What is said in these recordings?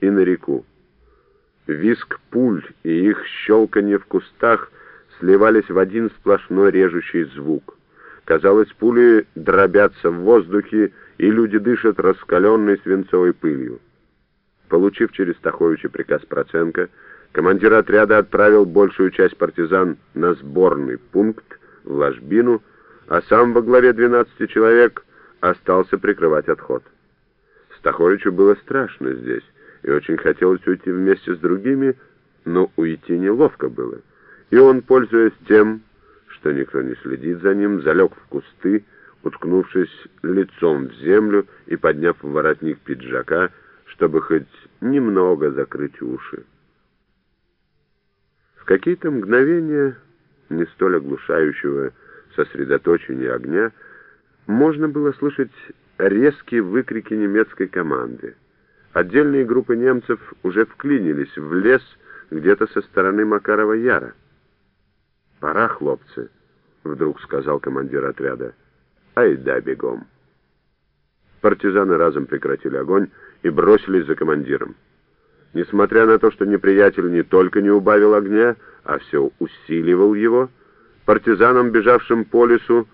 и на реку. Виск пуль и их щелканье в кустах сливались в один сплошной режущий звук. Казалось, пули дробятся в воздухе, и люди дышат раскаленной свинцовой пылью. Получив через Таховича приказ Проценко, командир отряда отправил большую часть партизан на сборный пункт в Ложбину, а сам во главе 12 человек остался прикрывать отход. Стаховичу было страшно здесь, и очень хотелось уйти вместе с другими, но уйти неловко было. И он, пользуясь тем, что никто не следит за ним, залег в кусты, уткнувшись лицом в землю и подняв воротник пиджака, чтобы хоть немного закрыть уши. В какие-то мгновения, не столь оглушающего сосредоточения огня, можно было слышать резкие выкрики немецкой команды. Отдельные группы немцев уже вклинились в лес где-то со стороны Макарова Яра. «Пора, хлопцы», — вдруг сказал командир отряда. «Ай да, бегом». Партизаны разом прекратили огонь и бросились за командиром. Несмотря на то, что неприятель не только не убавил огня, а все усиливал его, партизанам, бежавшим по лесу,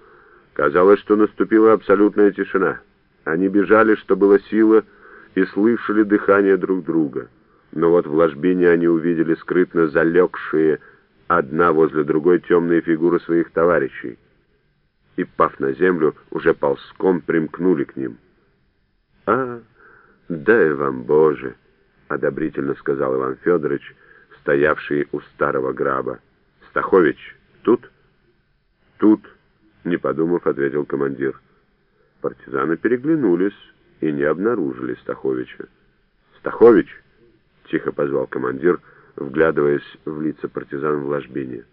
казалось, что наступила абсолютная тишина. Они бежали, что было сила, и слышали дыхание друг друга. Но вот в ложбине они увидели скрытно залегшие одна возле другой темные фигуры своих товарищей. И, пав на землю, уже ползком примкнули к ним. «А, дай вам, Боже!» — одобрительно сказал Иван Федорович, стоявший у старого граба. «Стахович, тут?» «Тут», — не подумав, ответил командир. Партизаны переглянулись и не обнаружили Стаховича. «Стахович!» — тихо позвал командир, вглядываясь в лица партизан в ложбине.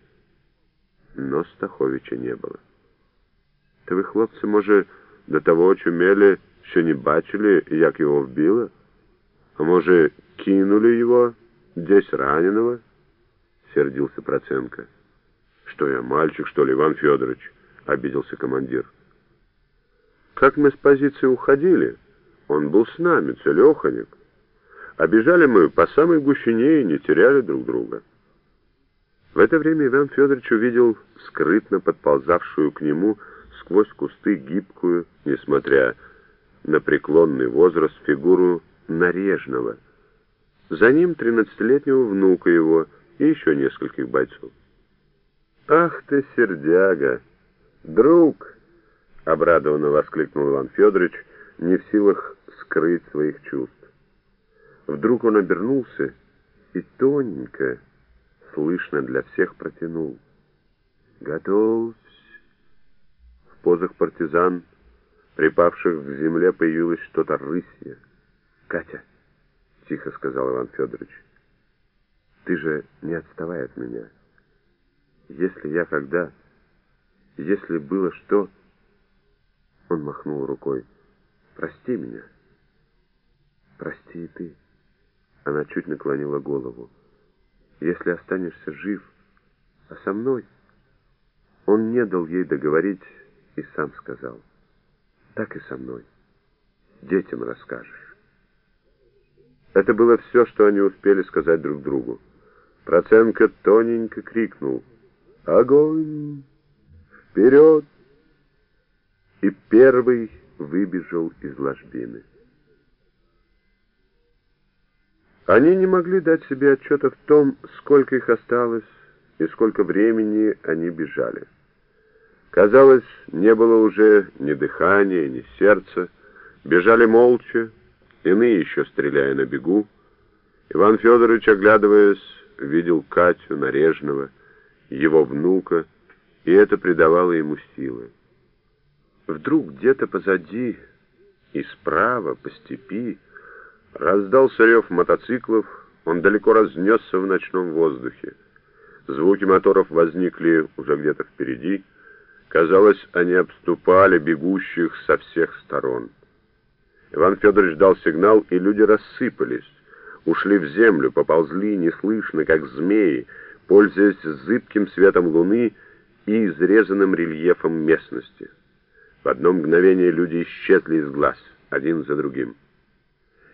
Но Стаховича не было. «Та ви, хлопці, може, до того очумели, що не бачили, як его вбило? А може, кинули его, здесь раненого?» — сердился Проценко. «Что я, мальчик, что ли, Иван Федорович?» — обиделся командир. Как мы с позиции уходили, он был с нами, целеханик. Обежали мы по самой гущине и не теряли друг друга. В это время Иван Федорович увидел скрытно подползавшую к нему сквозь кусты гибкую, несмотря на преклонный возраст, фигуру нарежного. За ним тринадцатилетнего внука его и еще нескольких бойцов. «Ах ты, сердяга! Друг!» — обрадованно воскликнул Иван Федорович, не в силах скрыть своих чувств. Вдруг он обернулся и тоненько, слышно для всех, протянул. «Готовься!» В позах партизан, припавших к земле, появилось что-то рысье. «Катя!» — тихо сказал Иван Федорович. «Ты же не отставай от меня. Если я когда... Если было что...» Он махнул рукой. «Прости меня». «Прости и ты». Она чуть наклонила голову. «Если останешься жив, а со мной...» Он не дал ей договорить и сам сказал. «Так и со мной. Детям расскажешь». Это было все, что они успели сказать друг другу. Проценко тоненько крикнул «Огонь! Вперед!» и первый выбежал из ложбины. Они не могли дать себе отчета в том, сколько их осталось и сколько времени они бежали. Казалось, не было уже ни дыхания, ни сердца. Бежали молча, иные еще стреляя на бегу. Иван Федорович, оглядываясь, видел Катю Нарежного, его внука, и это придавало ему силы. Вдруг где-то позади и справа по степи раздался рев мотоциклов, он далеко разнесся в ночном воздухе. Звуки моторов возникли уже где-то впереди. Казалось, они обступали бегущих со всех сторон. Иван Федорович дал сигнал, и люди рассыпались, ушли в землю, поползли неслышно, как змеи, пользуясь зыбким светом луны и изрезанным рельефом местности. В одно мгновение люди исчезли из глаз, один за другим.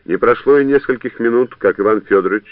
Не прошло и нескольких минут, как Иван Федорович